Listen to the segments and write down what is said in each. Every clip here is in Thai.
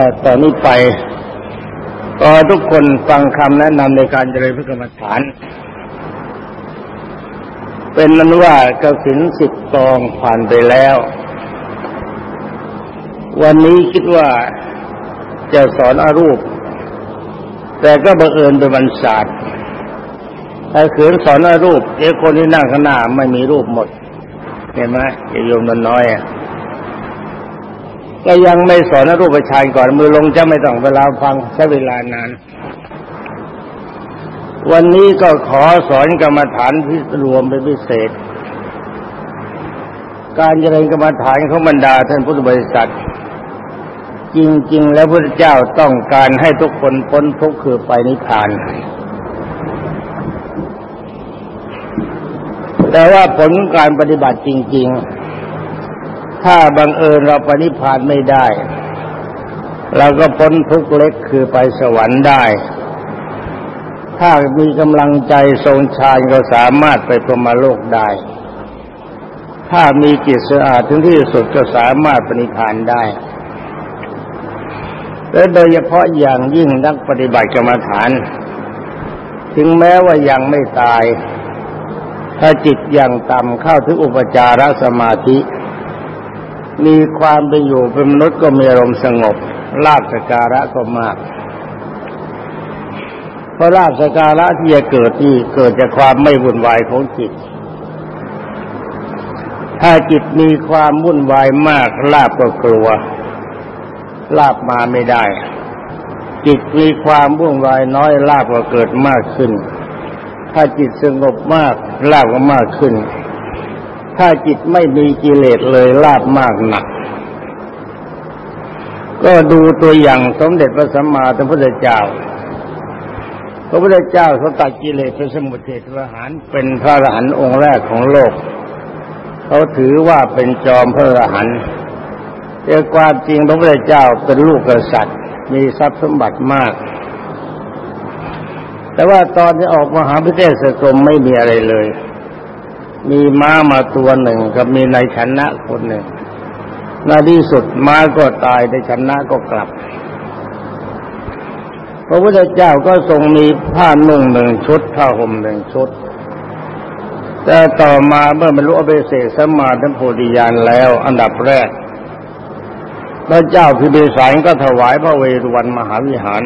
อต่อนนี้ไปก็ทุกคนฟังคำแนะนำในการเจริญพระกรรมฐาน เป็นนั้นว่ากสินสิบกองผ่านไปแล้ว วันนี้คิดว่าจะสอนอารูป แต่ก็บังเอิญเป็นวันศาสตร์ถ้าขืนสอนอารูปเอ้คนที่นั่งข้างหน้าไม่มีรูปหมด เห็นไหมโยมมันน้อยอะ ก็ยังไม่สอนรูปฌานก่อนมือลงจะไม่ต้องเวลาฟังใช้เวลานาน วันนี้ก็ขอสอนกรรมฐานที่รวมเป็นพิเศษ การเจริญกรรมฐานของบรรดาท่านพุทธบริษัท จริง ๆ แล้วพระเจ้าต้องการให้ทุกคนพ้นทุกข์คือไปนิพพานแต่ว่าผลการปฏิบัติจริง ๆ ถ้าบังเอิญเราปฏิพานไม่ได้ เราก็พ้นทุกเล็กคือไปสวรรค์ได้ ถ้ามีกำลังใจทรงชาญก็สามารถไปพรมโลกได้ ถ้ามีจิตสะอาดถึงที่สุดก็สามารถปฏิพานได้และโดยเฉพาะอย่างยิ่งนักปฏิบัติกรรมฐาน ถึงแม้ว่ายังไม่ตาย ถ้าจิตยังต่ำเข้าถึงอุปจารสมาธิ มีความเป็นอยู่เป็นมนุษย์ก็มีอารมณ์สงบลาบสการะก็มากเพราะลาบสการะที่จะเกิดที่เกิดจากความไม่วุ่นวายของจิต ถ้าจิตมีความวุ่นวายมากลาบก็กลัว ลาบมาไม่ได้ จิตมีความวุ่นวายน้อยลาบก็เกิดมากขึ้น ถ้าจิตสงบมากลาบก็มากขึ้น ถ้าจิตไม่มีกิเลสเลยลาบมากหนัก ก็ดูตัวอย่างสมเด็จพระสัมมาสัมพุทธเจ้า พระพุทธเจ้าเขาตัดกิเลสเป็นสมุทเทศประหารเป็นพระอรหันต์องค์แรกของโลก เขาถือว่าเป็นจอมพระอรหันต์แต่ความจริงพระพุทธเจ้าเป็นลูกกษัตริย์ มีทรัพย์สมบัติมาก แต่ว่าตอนที่ออกมหาพิเศกรมไม่มีอะไรเลย มีม้ามาตัวหนึ่งกับมีนายชนะคนหนึ่งในที่สุดม้าก็ตายในชนะก็กลับ พระพุทธเจ้าก็ทรงมีผ้านุ่งหนึ่งชุดผ้าห่มหนึ่งชุด แต่ต่อมาเมื่อบรรลุอภิเศษสมาธิโพธิญาณแล้ว อันดับแรก พระเจ้าพิเบสารก็ถวายพระเวรวันมหาวิหาร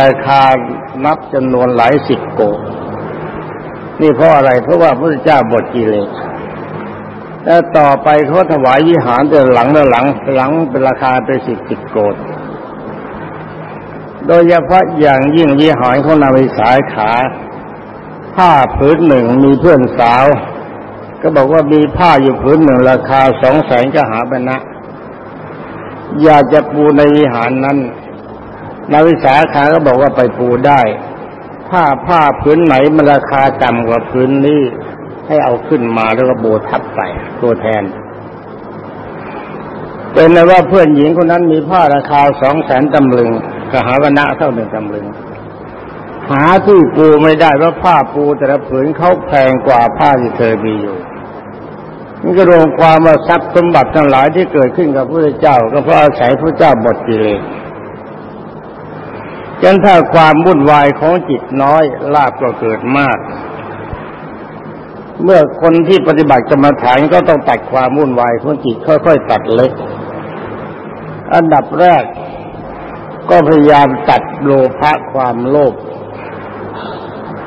ราคานับจำนวนหลายสิบโก นี่เพราะอะไรเพราะว่าพระเจ้าบทกิเลสแล้วต่อไปเขาถวายวิหารแต่หลังแล้วหลังหลังเป็นราคาเป็นสิบสิบโกดโดยเฉพาะอย่างยิ่งวิหารของนาวิสายขา ผ้าผืนหนึ่งมีเพื่อนสาว ก็บอกว่ามีผ้าอยู่ผืนหนึ่งราคาสองแสนก็หาบรรณะอยากจะปูในวิหารนั้นนาวิสาขาก็บอกว่าไปปูได้ ผ้าผ้าพื้นไหนมันราคาต่ำกว่าพื้นนี้ ให้เอาขึ้นมาแล้วก็โบทับไปตัวแทน เป็นนว่าเพื่อนหญิงคนนั้นมีผ้าราคาสองแสนตำลึงกหาวนะเท่าหนึ่งตำลึง หาที่ปูไม่ได้เพราะผ้าปูแต่ละผืนเขาแพงกว่าผ้าที่เธอมีอยู่นี่ก็รวมความว่าทรัพย์สมบัติทั้งหลายที่เกิดขึ้นกับพระเจ้า ก็เพราะอาศัยพระเจ้าบทกิเลส กันถ้าความวุ่นวายของจิตน้อยลาบก็เกิดมาก เมื่อคนที่ปฏิบัติกรรมฐานก็ต้องตัดความวุ่นวายของจิตค่อยๆตัดเล็ก อันดับแรก ก็พยายามตัดโลภะความโลภ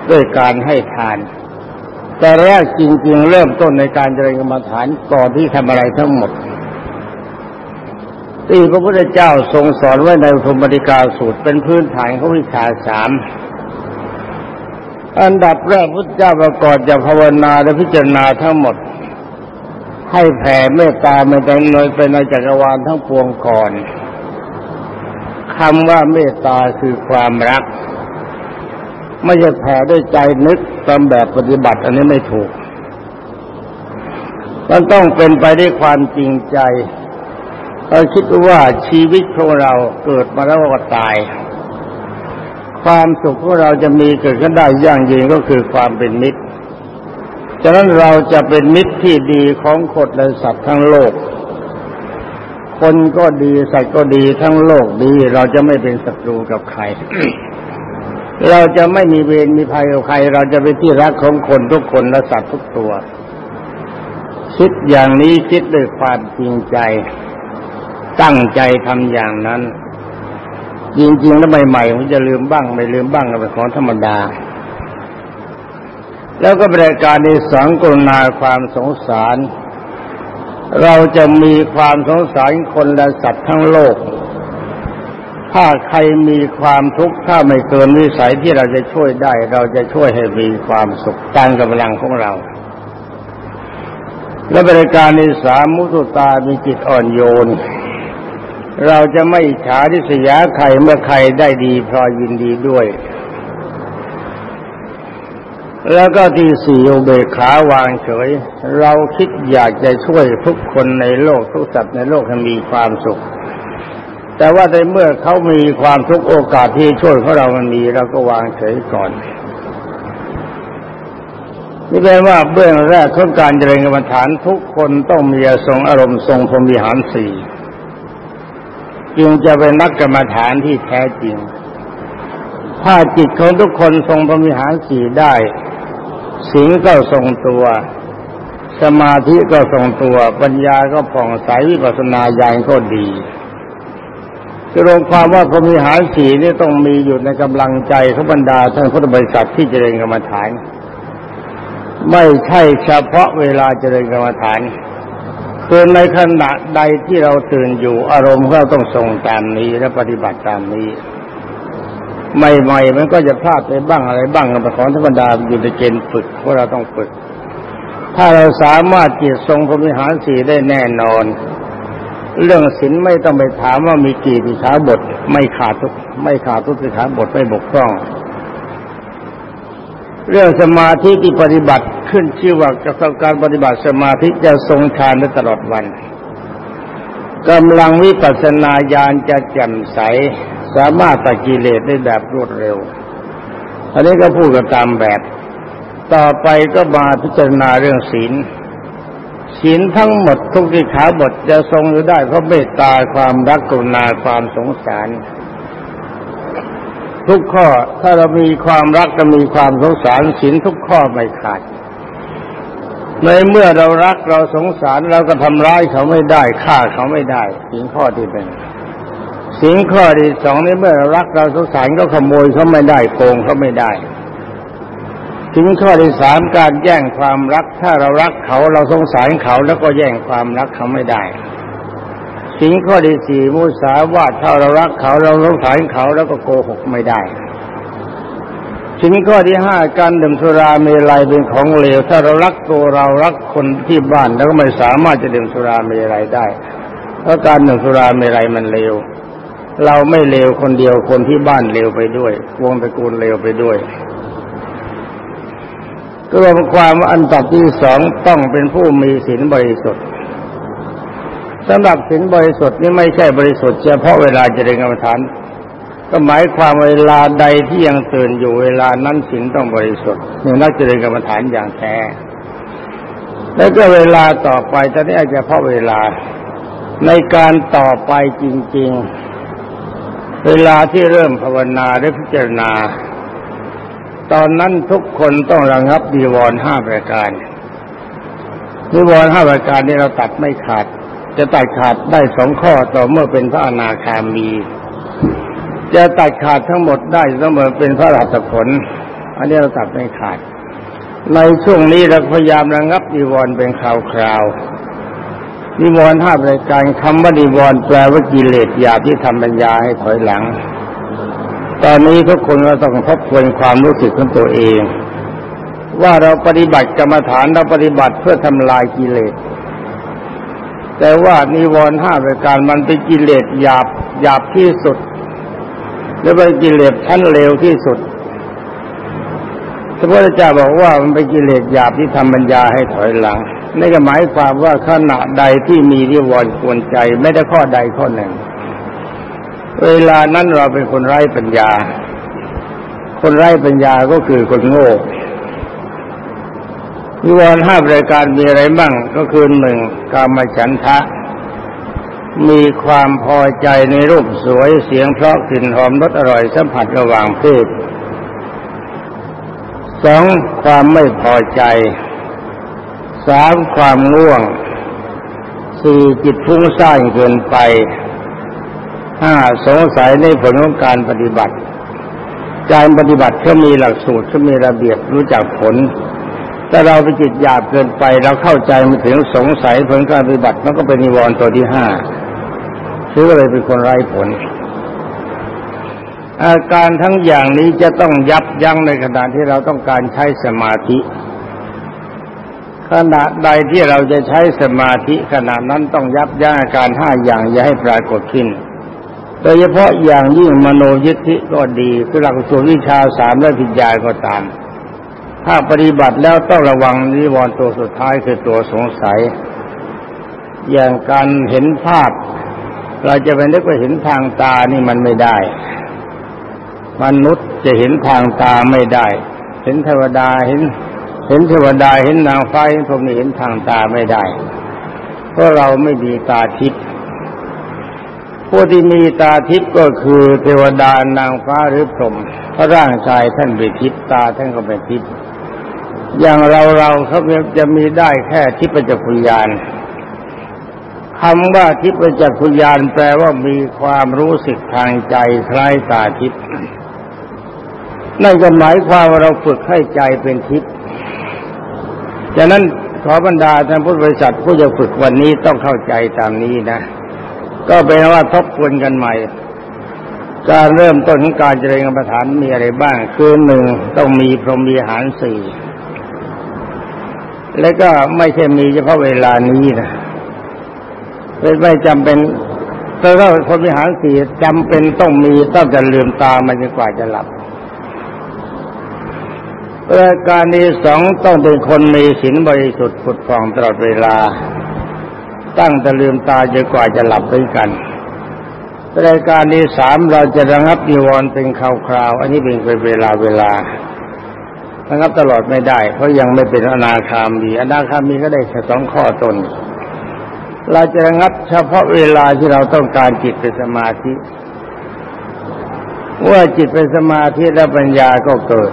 ด้วยการให้ทาน แต่แรกจริง ๆ เริ่มต้นในการเจริญกรรมฐานก่อนที่ทำอะไรทั้งหมด ที่พระพุทธเจ้าทรงสอนไว้ในธรรมดิกาสูตรเป็นพื้นฐานของวิชาสามอันดับแรกพุทธเจ้าประกอบจะภาวนาและพิจารณาทั้งหมด ให้แผ่เมตตาไม่แต่น้อยไปในจักรวาลทั้งปวงก่อนคำว่าเมตตาคือความรัก ไม่ใช่แผ่ด้วยใจนึกตามแบบปฏิบัติ อันนี้ไม่ถูก มันต้องเป็นไปด้วยความจริงใจ เราคิดว่าชีวิตของเราเกิดมาแล้วก็ตาย ความสุขของเราจะมีเกิดขึ้นได้อย่างยิ่งก็คือความเป็นมิตร ฉะนั้นเราจะเป็นมิตรที่ดีของคนและสัตว์ทั้งโลก คนก็ดีสัตว์ก็ดีทั้งโลกดี เราจะไม่เป็นศัตรูกับใคร เราจะไม่มีเวรมีภัยกับใคร เราจะเป็นที่รักของคนทุกคนและสัตว์ทุกตัว คิดอย่างนี้คิดด้วยความจริงใจ ตั้งใจทำอย่างนั้น จริงๆแล้วใหม่ๆมันจะลืมบ้าง ไม่ลืมบ้างก็เป็นของธรรมดา แล้วก็บริการในสังกรุณาความสงสาร เราจะมีความสงสารคนและสัตว์ทั้งโลก ถ้าใครมีความทุกข์ถ้าไม่เกินวิสัยที่เราจะช่วยได้ เราจะช่วยให้มีความสุขตามกำลังของเราและบริการในสามมุตุตามีจิตอ่อนโยน เราจะไม่ฉาทิษยาใครเมื่อใครได้ดีพลอยยินดีด้วย แล้วก็ที่สี่อุเบขาวางเฉย เราคิดอยากจะช่วยทุกคนในโลกทุกสัตว์ในโลกให้มีความสุข แต่ว่าในเมื่อเขามีความทุกโอกาสที่ช่วยของเรามันมีเราก็วางเฉยก่อนนี่แปลว่าเบื้องแรกของการเจริญกรรมฐานทุกคนต้องมีทรงอารมณ์ทรงพรมิหารสี่ จึงจะเป็นนักกรรมฐานที่แท้จริง ถ้าจิตของทุกคนทรงพรมิหารสีได้สิงก็ทรงตัว สมาธิก็ทรงตัว ปัญญาก็ผ่องใสวิปัสนาญาณก็ดีคือรวมความว่าพรมิหารสีนี่ต้องมีอยู่ในกำลังใจขบรรดาท่านพุทธบริษัทที่เจริญกรรมฐาน ไม่ใช่เฉพาะเวลาเจริญกรรมฐาน คือในขณะใดที่เราตื่นอยู่อารมณ์เราต้องทรงตามนี้และปฏิบัติตามนี้ ใหม่ๆมันก็จะพลาดไปบ้างอะไรบ้างกับของธรรมดาอยู่ในเกณฑ์ฝึกว่าเราต้องฝึก ถ้าเราสามารถจิตทรงพรมิหารสีได้แน่นอน เรื่องศีลไม่ต้องไปถามว่ามีกี่สิขาบท ไม่ขาดทุกไม่ขาดทุกสิขาบทไม่บกพร่อง เรื่องสมาธิที่ปฏิบัติขึ้นชื่อว่าการปฏิบัติสมาธิจะทรงฌานได้ตลอดวันกำลังวิปัสสนาญาณจะแจ่มใส สามารถตัดกิเลสได้แบบรวดเร็วอันนี้ก็พูดกันตามแบบ ต่อไปก็มาพิจารณาเรื่องศีลศีลทั้งหมดทุกที่ขาบทจะทรงอยู่ได้เพราะเมตตาความรักกรุณาความสงสาร ทุกข้อ ถ้าเรามีความรักจะมีความสงสารศีลทุกข้อไม่ขาด ในเมื่อเรารักเราสงสารเราก็ทำร้ายเขาไม่ได้ฆ่าเขาไม่ได้ศีลข้อที่เป็นสิ่งข้อที่สองในเมื่อเรารักเราสงสารก็ขโมยเขาไม่ได้โกงเขาไม่ได้สิ่งข้อที่สามการแย่งความรัก ถ้าเรารักเขาเราสงสารเขาแล้วก็แย่งความรักเขาไม่ได้ สิ่งข้อที่สี่มุสาวาทถ้าเรารักเขาเราสงสารเขาแล้วก็โกหกไม่ได้สิ่งข้อที่ห้าการดื่มสุราเมลัยเป็นของเลว ถ้าเรารักตัวเรารักคนที่บ้านแล้วก็ไม่สามารถจะดื่มสุราเมลัยได้ เพราะการดื่มสุราเมลัยมันเลว เราไม่เลวคนเดียวคนที่บ้านเลวไปด้วย วงตระกูลเลวไปด้วยก็รวมความอันตัดที่สองต้องเป็นผู้มีศีลบริสุทธิ์ สำหรับศีลบริสุทธิ์นี่ไม่ใช่บริสุทธิ์เฉพาะเวลาเจริญกรรมฐาน ก็หมายความเวลาใดที่ยังตื่นอยู่เวลานั้นศีลต้องบริสุทธิ์นี่นักเจริญกรรมฐานอย่างแท้แล้วก็เวลาต่อไปตอนนี้อาจจะเพาะเวลาในการต่อไปจริง ๆ เวลาที่เริ่มภาวนาได้พิจารณา ตอนนั้นทุกคนต้องระงับดีวรห้าประการดีวรห้าประการนี้เราตัดไม่ขาด จะตัดขาดได้สองข้อต่อเมื่อเป็นพระอนาคามี จะตัดขาดทั้งหมดได้ต้องเมื่อเป็นพระราชผล อันนี้เราตัดไม่ขาด ในช่วงนี้เราพยายามระงับดีวรเป็นคราวๆนิวรณ์ห้ารายการคำว่านิวรณ์แปลว่ากิเลสหยาบที่ทำปัญญาให้ถอยหลัง ตอนนี้ทุกคนก็ต้องทบทวนความรู้สึกของตัวเอง ว่าเราปฏิบัติกรรมฐานเราปฏิบัติเพื่อทำลายกิเลส แต่ว่านิวรณ์ห้าปรายการมันเป็นกิเลสหยาบหยาบที่สุด และเป็นกิเลสชั้นเลวที่สุดพระพุทธเจ้าบอกว่ามันเป็นกิเลสหยาบที่ทำปัญญาให้ถอยหลังนี่ก็หมายความว่าขณะใดที่มีที่วอนกวนใจ ไม่ได้ข้อใดข้อหนึ่ง เวลานั้นเราเป็นคนไร้ปัญญา คนไร้ปัญญาก็คือคนโง่ นิวรณ์ห้ารายการมีอะไรบ้างก็คือหนึ่งกามฉันทะ มีความพอใจในรูปสวยเสียงเพราะกลิ่นหอมรสอร่อยสัมผัสระหว่างเพศสองความไม่พอใจสามความง่วงสี่จิตฟุ้งซ่านเกินไปห้าสงสัยในผลของการปฏิบัติ การปฏิบัติเขามีหลักสูตรเขามีระเบียบรู้จักผล ถ้าเราไปจิตหยาบเกินไป เราเข้าใจมาถึงสงสัยผลการปฏิบัติมันก็เป็นนิวรณ์ตัวที่ห้าชื่อเลยเป็นคนไร้ผล อาการทั้งอย่างนี้จะต้องยับยั้งในขณะที่เราต้องการใช้สมาธิ ขณะใดที่เราจะใช้สมาธิขณะนั้นต้องยับยั้งอาการห้าอย่างอย่าให้ปรากฏขึ้นโดยเฉพาะอย่างยิ่งมโนยิทธิก็ดีคือหลักสูตรวิชาสามและพิญญาก็ตาม ถ้าปฏิบัติแล้วต้องระวังนิวรณ์ตัวสุดท้ายคือตัวสงสัย อย่างการเห็นภาพ เราจะไปนึกว่าเห็นทางตานี่มันไม่ได้ มนุษย์จะเห็นทางตาไม่ได้ เห็นเทวดาเห็น เห็นเทวดาเห็นนางฟ้าเห็นพรหมเห็นทางตาไม่ได้ เพราะเราไม่มีตาทิพย์ผู้ที่มีตาทิพย์ก็คือเทวดานางฟ้าหรือพรหมเพราะร่างกายท่านเป็นทิพย์ตาท่านก็เป็นทิพย์ อย่างเราเราเขาจะมีได้แค่ทิพจักรุญาณคำว่าทิพจักรุญาณแปลว่ามีความรู้สึกทางใจคล้ายตาทิพย์นั่นก็หมายความว่าเราฝึกให้ใจเป็นทิพย์ฉะนั้นขอบรรดาท่านพุทธบริษัทผู้จะฝึกวันนี้ต้องเข้าใจตามนี้นะ ก็เป็นว่าทบทวนกันใหม่ การเริ่มต้นของการเจริญกรรมฐานมีอะไรบ้าง คือหนึ่งต้องมีพรหมีหารสี่ แล้วก็ไม่ใช่มีเฉพาะเวลานี้นะเป็นไม่จำเป็นแต่ถ้าพรหมีหารสี่จำเป็นต้องมีต้องจะลืมตามันจนกว่าจะหลับรายการที่สองต้องเป็นคนมีศีลบริสุทธิ์ผุดผ่องตลอดเวลา ตั้งแต่ลืมตาจนกว่าจะหลับด้วยกันรายการที่สามเราจะระงับนิวรณ์เป็นคราวๆอันนี้เป็นเวลาเวลา ระงับตลอดไม่ได้ เพราะยังไม่เป็นอนาคามีอนาคามีก็ได้แค่สองข้อตน เราจะระงับเฉพาะเวลาที่เราต้องการจิตเป็นสมาธิว่าจิตเป็นสมาธิแล้วปัญญาก็เกิด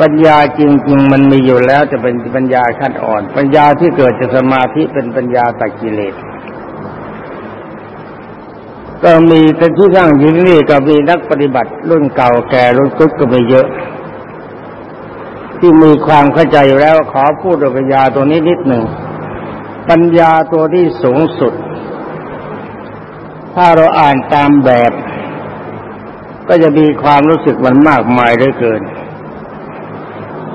ปัญญาจริง ๆ มันมีอยู่แล้วจะเป็นปัญญาขั้นอ่อน ปัญญาที่เกิดจากสมาธิเป็นปัญญาตักกิเลสก็มีแต่ที่สร้างยู่นี่ก็มีนักปฏิบัติรุ่นเก่าแก่รุ่นกุ๊กก็ไม่เยอะ ที่มีความเข้าใจอยู่แล้วขอพูดปัญญาตัวนี้นิดหนึ่ง ปัญญาตัวที่สูงสุด ถ้าเราอ่านตามแบบ ก็จะมีความรู้สึกมันมากมายเหลือเกิน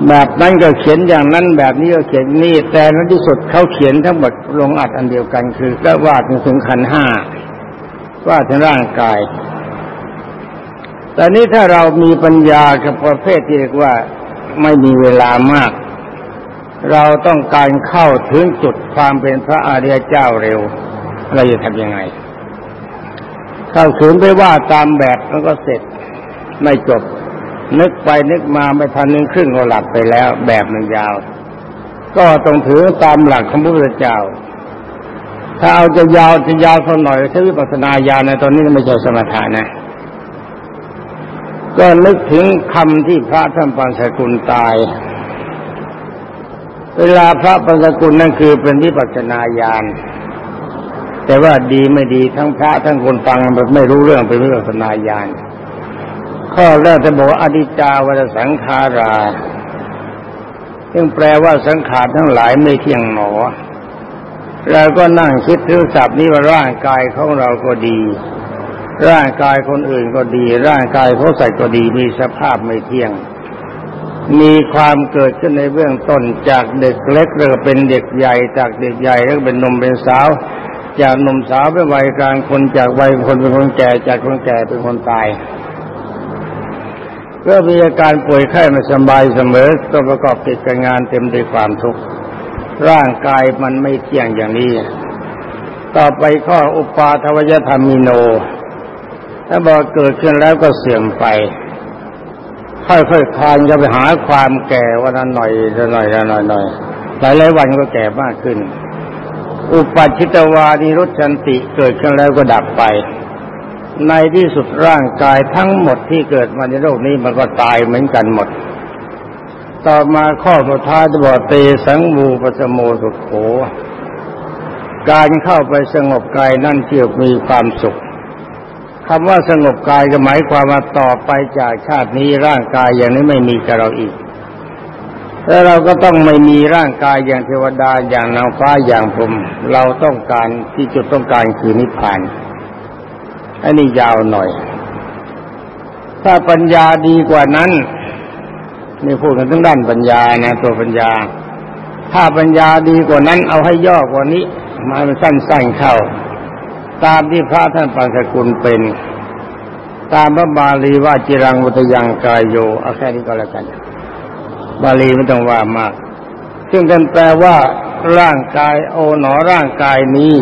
แบบนั้นก็เขียนอย่างนั้นแบบนี้ก็เขียนนี่แต่ในที่สุดเขาเขียนทั้งหมดลงอัดอันเดียวกันคือก็วาดถึงขันห้าวาดถึงร่างกาย แต่นี้ถ้าเรามีปัญญากับประเภทที่เรียกว่า ไม่มีเวลามาก เราต้องการเข้าถึงจุดความเป็นพระอริยเจ้าเร็ว เราจะทำยังไง เข้าขืนไปว่าตามแบบมันก็เสร็จไม่จบ นึกไปนึกมาไม่ทันนึงครึ่งก็หลับไปแล้ว แบบมันยาว ก็ต้องถือตามหลักของพระพุทธเจ้าถ้าเอาจะยาวจะยาวสักหน่อยใช้วิปัสสนาญาณในตอนนี้ไม่ใช่สมถะนะ ก็นึกถึงคำที่พระท่านปัญสกุลตาย เวลาพระปัญสกุลนั่นคือเป็นวิปัสนาญาณแต่ว่าดีไม่ดีทั้งพระทั้งคนฟังแบบไม่รู้เรื่องเป็นวิปัสนาญาณข้อแรกจะบอกอดิจาวัสังขาราซึ่งแปลว่าสังขารทั้งหลายไม่เที่ยงหนอเราก็นั่งคิดถึงศัพท์นี้ว่าร่างกายของเราก็ดี ร่างกายคนอื่นก็ดี ร่างกายเขาใส่ก็ดีมีสภาพไม่เที่ยง มีความเกิดขึ้นในเบื้องต้นจากเด็กเล็กเริ่มเป็นเด็กใหญ่จากเด็กใหญ่แล้วเป็นนมเป็นสาว จากนมสาวเป็นวัยกลางคนจากวัยคนเป็นคนแก่จากคนแก่เป็นคนตายก็มีอาการป่วยไข้ไม่สบายเสมอต้องประกอบกิจการงานเต็มด้วยความทุกข์ร่างกายมันไม่เที่ยงอย่างนี้ ต่อไปข้ออุปาทวยธรรมิโน ถ้าบอกเกิดขึ้นแล้วก็เสื่อมไป ค่อยๆคคลานจะไปหาความแก่วันนั้นหน่อยจะหน่อยจะหน่อยหน่อยหลายหลายวันก็แก่มากขึ้น อุปัชิตวานิรุชันติเกิดขึ้นแล้วก็ดับไป ในที่สุดร่างกายทั้งหมดที่เกิดมาในโลกนี้มันก็ตายเหมือนกันหมด ต่อมาข้อสุดท้ายบอกเตสังมูปสโมสุขโขการเข้าไปสงบกายนั่นเกี่ยวมีความสุข คำว่าสงบกายก็หมายความว่าต่อไปจากชาตินี้ร่างกายอย่างนี้ไม่มีกับเราอีกแล้วเราก็ต้องไม่มีร่างกายอย่างเทวดาอย่างนางฟ้าอย่างผมเราต้องการที่จุดต้องการคือนิพพานอันนี้ยาวหน่อย ถ้าปัญญาดีกว่านั้นนี่พูดกันทั้งด้านปัญญานะ ตัวปัญญา ถ้าปัญญาดีกว่านั้น เอาให้ย่อกว่านี้มาสั้นๆเข้า ตามที่พระท่านปัญสกุลเป็น ตามพระบาลีว่าจิรังวุตยังกายโยเอาแค่นี้ก็แล้วกัน บาลีไม่ต้องว่ามาก ซึ่งกันแปลว่าร่างกายโอหนอร่างกายนี้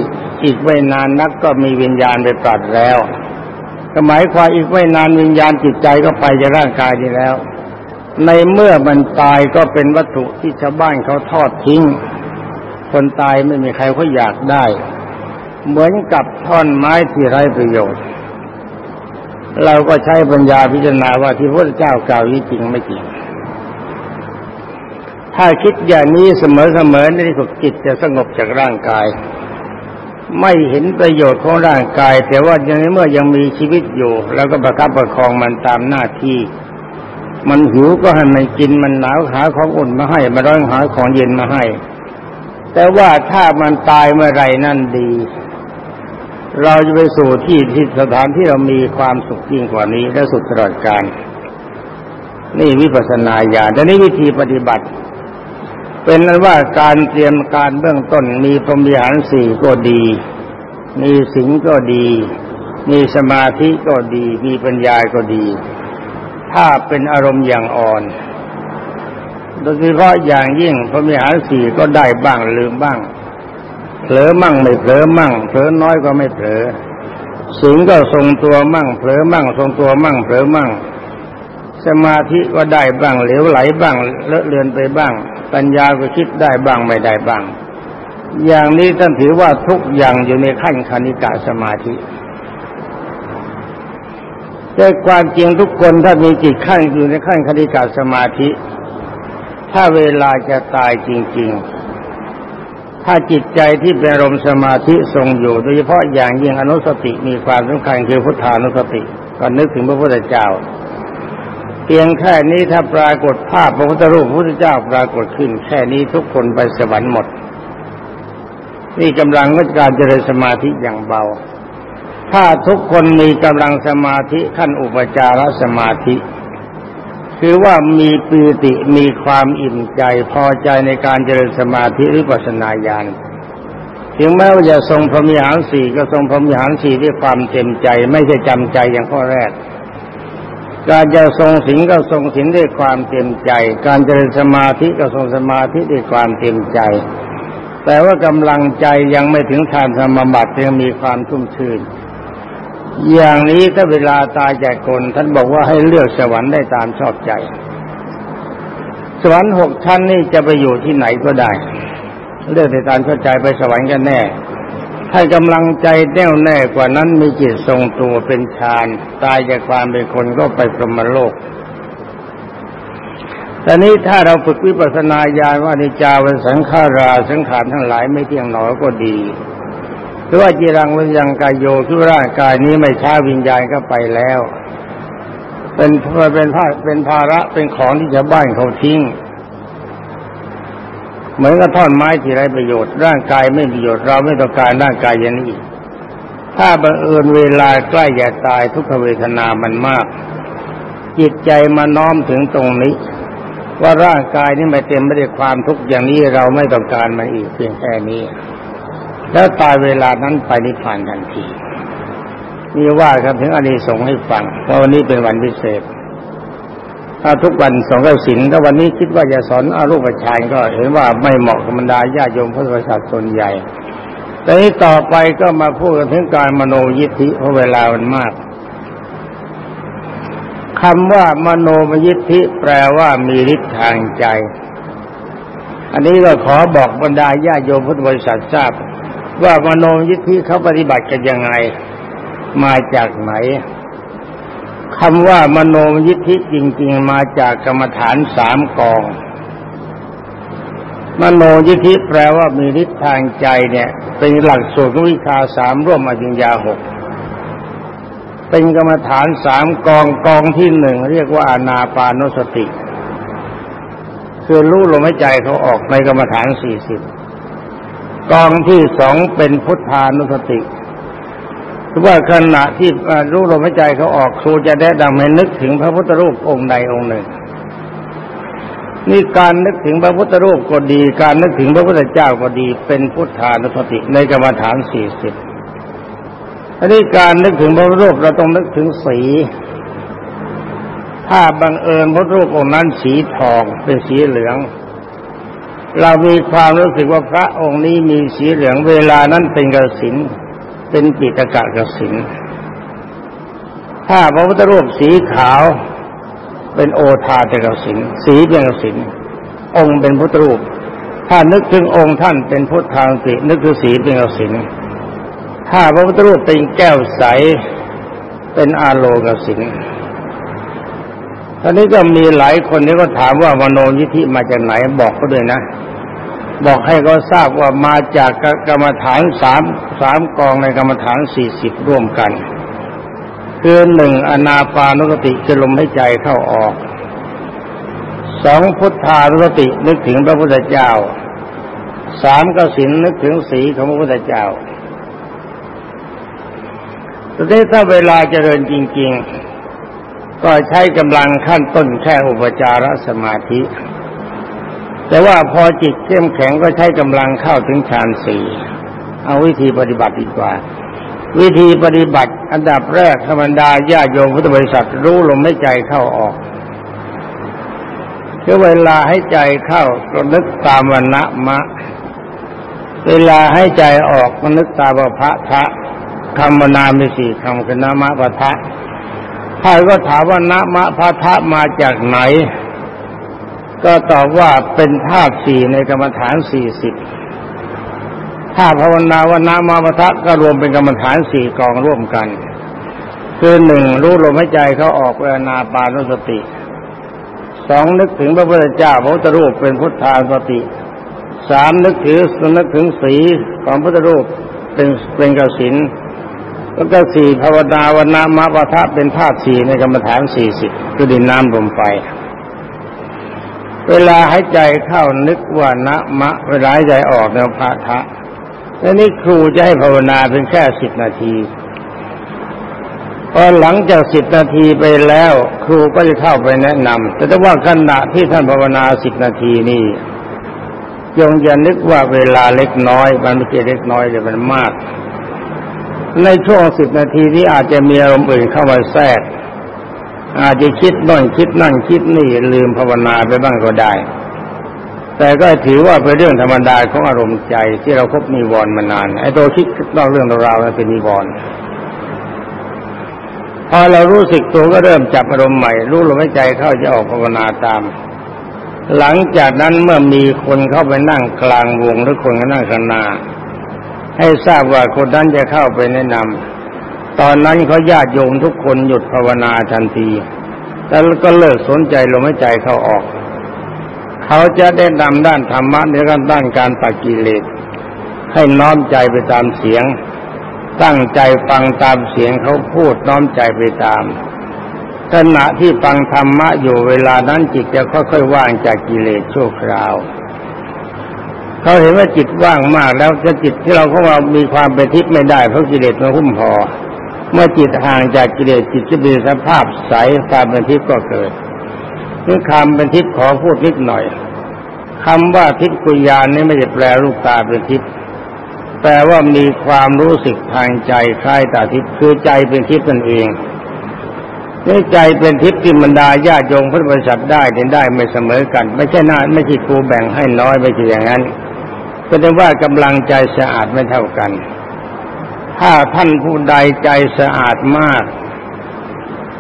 อีกไม่นานนักก็มีวิญญาณไปปรัดแล้วก็หมายความอีกไม่นานวิญญาณจิตใจก็ไปจากร่างกายนี้แล้ว ในเมื่อมันตายก็เป็นวัตถุที่ชาวบ้านเขาทอดทิ้ง คนตายไม่มีใครเขาอยากได้ เหมือนกับท่อนไม้ที่ไร้ประโยชน์ เราก็ใช้ปัญญาพิจารณาว่าที่พระเจ้ากล่าวนี้จริงไม่จริง ถ้าคิดอย่างนี้เสมอๆในที่สุดจิตจะสงบจากร่างกาย ไม่เห็นประโยชน์ของร่างกาย แต่ว่าอย่างนี้เมื่อยังมีชีวิตอยู่ แล้วก็ประคับประคองมันตามหน้าที่มันหิวก็ให้มันกินมันหนาวหาของอุ่นมาให้มาร้อนหาของเย็นมาให้ แต่ว่าถ้ามันตายเมื่อไรนั่นดี เราจะไปสู่ที่ที่สถานที่เรามีความสุขยิ่งกว่านี้ และสุดตลอดกาลนี่วิปัสสนาญาณแต่นี้วิธีปฏิบัติ เป็นนั้นว่าการเตรียมการเบื้องต้นมีพรหมวิหารสี่ก็ดี มีสิงก็ดี มีสมาธิก็ดี มีปัญญาก็ดี ถ้าเป็นอารมณ์อย่างอ่อนโดยเฉพาะอย่างยิ่งพรหมวิหารสี่ก็ได้บ้างลืมบ้าง เผลอมั่งไม่เผลอมั่งเผลอน้อยก็ไม่เผลอสิงก็ทรงตัวมั่งเผลอมั่ง ทรงตัวมั่งเผลอมั่ง สมาธิก็ได้บ้างเหลวไหลบ้างเลอะเลือนไปบ้าง ปัญญาก็คิดได้บ้างไม่ได้บ้าง อย่างนี้ท่านถือว่าทุกอย่างอยู่ในขั้นคณิกาสมาธิแต่ความจริงทุกคนถ้ามีจิตขั้นอยู่ในขั้นคณิกาสมาธิ ถ้าเวลาจะตายจริง ๆ ถ้าจิตใจที่เป็นอารมณ์สมาธิทรงอยู่ โดยเฉพาะอย่างยิ่งอนุสติมีความสำคัญคือพุทธานุสติก็นึกถึงพระพุทธเจ้า เพียงแค่นี้ถ้าปรากฏภาพพระพุทธรูปพระพุทธเจ้าปรากฏขึ้น แค่นี้ทุกคนไปสวรรค์หมด นี่กำลังก็การเจริญสมาธิอย่างเบา ถ้าทุกคนมีกำลังสมาธิขั้นอุปจารสมาธิ คือว่ามีปีติมีความอิ่มใจพอใจในการเจริญสมาธิหรือปัสนาญาณถึงแม้ว่าจะทรงพรหมิหารสี่ก็ทรงพรหมิหารสี่ด้วยความเต็มใจ ไม่ใช่จำใจอย่างข้อแรก การจะทรงสิงก็ทรงสิงด้วยความเต็มใจ การเจริญสมาธิก็ทรงสมาธิด้วยความเต็มใจ แต่ว่ากำลังใจยังไม่ถึงทานสมบัติยังมีความชุ่มชื่น อย่างนี้ถ้าเวลาตายจากคนท่านบอกว่าให้เลือกสวรรค์ได้ตามชอบใจ สวรรค์หกชั้นนี่จะไปอยู่ที่ไหนก็ได้ เลือกในตามชอบใจไปสวรรค์กันแน่ถ้ากำลังใจแน่วแน่กว่านั้นมีจิตทรงตัวเป็นฌานตายจากความเป็นคนก็ไปพรหมโลกแต่นี้ถ้าเราฝึกวิปัสสนาญาณว่านิจาวันสังขาราสังขารทั้งหลายไม่เที่ยงหนอก็ดี หรือว่าจีรังวิญญาณกายโยคือร่างกายนี้ไม่ช้าวิญญาณก็ไปแล้ว เป็นเป็นภาเป็นภาระเป็นของที่ชาวบ้านเขาทิ้ง เหมือนกับท่อนไม้ที่ไร้ประโยชน์ ร่างกายไม่ประโยชน์เราไม่ต้องการร่างกายอย่างนี้ถ้าบังเอิญเวลาใกล้จะตายทุกขเวทนามันมาก จิตใจมาน้อมถึงตรงนี้ ว่าร่างกายนี้ไม่เต็มไม่ได้ความทุกข์อย่างนี้เราไม่ต้องการมันอีกเพียงแค่นี้ แล้วตายเวลานั้นไปนิพพานทันทีนี่ว่าครับถึงอันนี้ส่งให้ฟังว่าะวันนี้เป็นวันพิเศษถ้าทุกวันสองก้สินถ้าวันนี้คิดว่าจะสอนอารูปฌานก็เห็นว่าไม่เหมาะกับบรรดาญาโยมพุทธบริษัทส่วนใหญ่ แต่นี้ต่อไปก็มาพูดกันถึงการมโนยิทธิเพราะเวลามันมากคำว่ามโนมยิทธิแปลว่ามีฤทธิ์ทางใจ อันนี้ก็ขอบอกบรรดาญาโยมพุทธบริษัททราบ ว่ามโนยิทธิเขาปฏิบัติกันยังไง มาจากไหนคำว่ามโนยิทธิจริง ๆ มาจากกรรมฐานสามกอง มโนยิทธิแปลว่ามีฤทธิ์ทางใจเนี่ย เป็นหลักสูตรวิชาสามร่วมอจิญญาหกเป็นกรรมฐานสามกองกองที่หนึ่งเรียกว่าอานาปานสติ คือรู้ลมหายใจเขาออกในกรรมฐานสี่สิบ กองที่สองเป็นพุทธานุสติคือว่าขณะที่รู้ลมหายใจเขาออกครูจะได้ดังให้นึกถึงพระพุทธรูปองค์ใดองค์หนึ่งนี่การนึกถึงพระพุทธรูปก็ดี การนึกถึงพระพุทธเจ้าก็ดี เป็นพุทธานุสติในกรรมฐานสี่สิบอันนี้การนึกถึงพระพุทธรูปเราต้องนึกถึงสี ถ้าบังเอิญพระรูปองค์นั้นสีทองเป็นสีเหลือง เรามีความรู้สึกว่าพระองค์นี้มีสีเหลืองเวลานั้นเป็นกสินเป็นปิตกะกสินถ้าพระพุทธรูปสีขาวเป็นโอทาเตกสินสีเป็นกสินองค์เป็นพุทธรูป ถ้านึกถึงองค์ท่านเป็นพุทธางตินึกถึงสีเป็นกสินถ้าพระพุทธรูปเป็นแก้วใสเป็นอาโลกสิน ตอนนี้ก็มีหลายคนที่ก็ถามว่ามโนยิธิมาจากไหนบอกเขาด้วยนะ บอกให้เขาทราบว่ามาจากกรรมฐานสามสามกองในกรรมฐานสี่สิบร่วมกัน คือหนึ่งอนาปานุสติจะลมให้ใจเข้าออกสองพุทธานุสตินึกถึงพระพุทธเจ้าสามกสินนึกถึงสีของพระพุทธเจ้าแต่ถ้าเวลาเจริญจริง ๆ ก็ใช้กำลังขั้นต้นแค่อุปจารสมาธิ แต่ว่าพอจิตเข้มแข็งก็ใช้กำลังเข้าถึงฌานสี่เอาวิธีปฏิบัติดีกว่า วิธีปฏิบัติอันดับแรกธรรมดาญาโยมพุทธบริษัทรู้ลมให้ใจเข้าออกคือเวลาให้ใจเข้าก็นึกตามวันณะมะ เวลาให้ใจออกก็นึกตามพระทะคำนามีสี่คำคือนามะปะทะ ถ้าก็ถามว่านามะพะทะมาจากไหน ก็ตอบว่าเป็นธาตุสี่ในกรรมฐานสี่สิบถ้าภาวนาว่านามาปะทะก็รวมเป็นกรรมฐานสี่กองร่วมกัน คือหนึ่งรู้ลมหายใจเขาออกเวนาปานุสติสองนึกถึงพระพุทธเจ้าพระพุทธรูปเป็นพุทธานสติสามนึกถึงนึกถึงสีของพระพุทธรูปเป็นเป็นกสิน แล้วก็สี่ภาวนาวนามะปะทะเป็นธาตุสี่ในกรรมฐานสี่สิบคือดินน้ำลมไฟเวลาหายใจเข้านึกว่านะมะ เวลาหายใจออกแนวพะทะแล้วนี่ครูจะให้ภาวนาเป็นแค่สิบนาทีพอหลังจากสิบนาทีไปแล้ว ครูก็จะเข้าไปแนะนำแต่ถ้าว่าขณะที่ท่านภาวนาสิบนาทีนี่ยงอย่านึกว่าเวลาเล็กน้อย มันไม่ใช่เล็กน้อยแต่มันมาก ในช่วงสิบนาทีที่อาจจะมีอารมณ์อื่นเข้ามาแทรก อาจจะคิดนั่นคิดนั่นคิดนี่ลืมภาวนาไปบ้างก็ได้ แต่ก็ถือว่าเป็นเรื่องธรรมดาของอารมณ์ใจที่เราคบมีวรมานาน ไอ้ตัวคิดนอกเรื่องราวนั้นเป็นนิวรณ์พอเรารู้สึกตัวก็เริ่มจับอารมณ์ใหม่ รู้ลมหายใจเข้าจะออกภาวนาตาม หลังจากนั้นเมื่อมีคนเข้าไปนั่งกลางวงหรือคนก็นั่งข้างหน้า ให้ทราบว่าคนนั้นจะเข้าไปแนะนำตอนนั้นเขาญาติโยมทุกคนหยุดภาวนาทันที แล้วก็เลิกสนใจลมหายใจเข้าออก เขาจะได้นำด้านธรรมะในการด้านการปักกิเลสให้น้อมใจไปตามเสียง ตั้งใจฟังตามเสียงเขาพูดน้อมใจไปตามขณะที่ฟังธรรมะอยู่เวลานั้นจิตจะค่อยๆว่างจากกิเลสชั่วคราว เขาเห็นว่าจิตว่างมากแล้วจะจิตที่เราเข้าว่ามีความเป็นทิพย์ไม่ได้เพราะกิเลสมันหุ้มพอเมื่อจิตห่างจากกิเลสจิตจะมีสภาพใสความเป็นทิพย์ก็เกิดนี่คำเป็นทิพย์ขอพูดนิดหน่อยคำว่าทิพย์กุญาณนี่ไม่ใช่แปลรูปตาเป็นทิพย์แปลว่ามีความรู้สึกทางใจคล้ายตาทิพย์คือใจเป็นทิพย์ตนเองนี่ใจเป็นทิพย์ที่บรรดาญาโยงพระบริษัทได้เห็นได้ไม่เสมอกัน ไม่ใช่น่าไม่ใช่ครูแบ่งให้น้อยไม่ใช่อย่างนั้น เป็นว่ากำลังใจสะอาดไม่เท่ากัน ถ้าท่านผู้ใดใจสะอาดมาก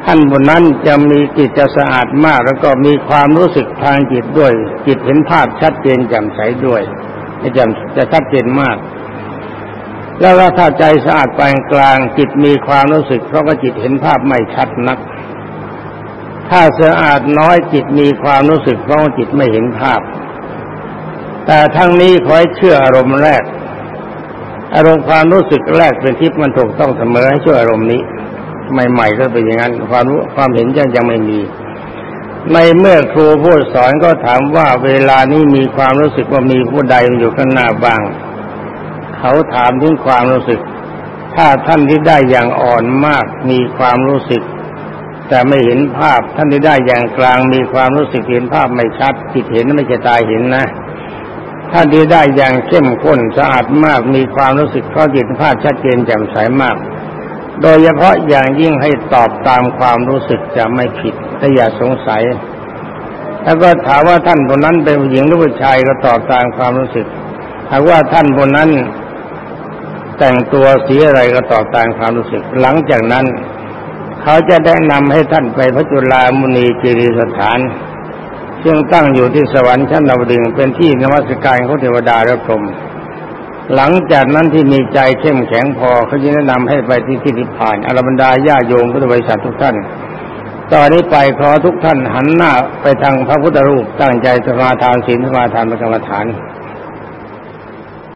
ท่านบนนั้นจะมีจิตจะสะอาดมาก แล้วก็มีความรู้สึกทางจิตด้วย จิตเห็นภาพชัดเจนแจ่มใสด้วยจะจะชัดเจนมาก แล้วถ้าใจสะอาดปานกลาง จิตมีความรู้สึก เพราะว่าจิตเห็นภาพไม่ชัดนัก ถ้าสะอาดน้อยจิตมีความรู้สึกเพราะว่าจิตไม่เห็นภาพ แต่ทั้งนี้ขอให้เชื่ออารมณ์แรก อารมณ์ความรู้สึกแรกเป็นทิพย์มันถูกต้องเสมอให้เชื่ออารมณ์นี้ใหม่ๆก็เป็นอย่างนั้นความรู้ความเห็นยังยังไม่มี ในเมื่อครูพูดสอนก็ถามว่าเวลานี้มีความรู้สึกว่ามีผู้ใดอยู่ข้างหน้าบ้าง เขาถามถึงความรู้สึก ถ้าท่านที่ได้อย่างอ่อนมากมีความรู้สึก แต่ไม่เห็นภาพท่านที่ได้อย่างกลางมีความรู้สึกเห็นภาพไม่ชัดจิตเห็นไม่ใช่ตายเห็นนะ ท่านที่ได้อย่างเข้มข้นสะอาดมากมีความรู้สึกเขาจิตภาพชัดเจนแจ่มใสมาก โดยเฉพาะอย่างยิ่งให้ตอบตามความรู้สึกจะไม่ผิดถ้าอย่าสงสัย แล้วก็ถามว่าท่านคนนั้นเป็นผู้หญิงหรือผู้ชายก็ตอบตามความรู้สึกหากว่าท่านคนนั้นแต่งตัวสีอะไรก็ตอบตามความรู้สึก หลังจากนั้น เขาจะแนะนำให้ท่านไปพระจุลามุนีจิริสถาน ซึ่งตั้งอยู่ที่สวรรค์ชั้นดาวดึงเป็นที่นมัสการของเทวดาและพรหมหลังจากนั้นที่มีใจเข้มแข็งพอเขาจะแนะนำให้ไปที่ที่นิพพานอรบรรดาญาโยมพุทธบริษัททุกท่าน ตอนนี้ไปขอทุกท่านหันหน้าไปทางพระพุทธรูปตั้งใจสมาทานศีลสมาทานประกรรมฐานาน